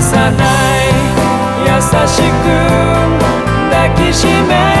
さない。優しく抱きしめ